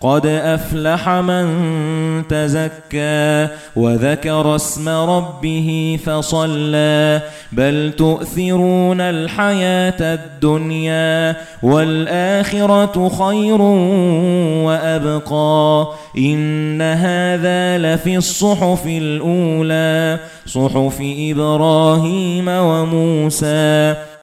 قد أفلح من تزكى وذكر اسم ربه فصلى بل تؤثرون الحياة الدنيا والآخرة خير وأبقى إن هذا لفي الصحف الأولى صحف إبراهيم وموسى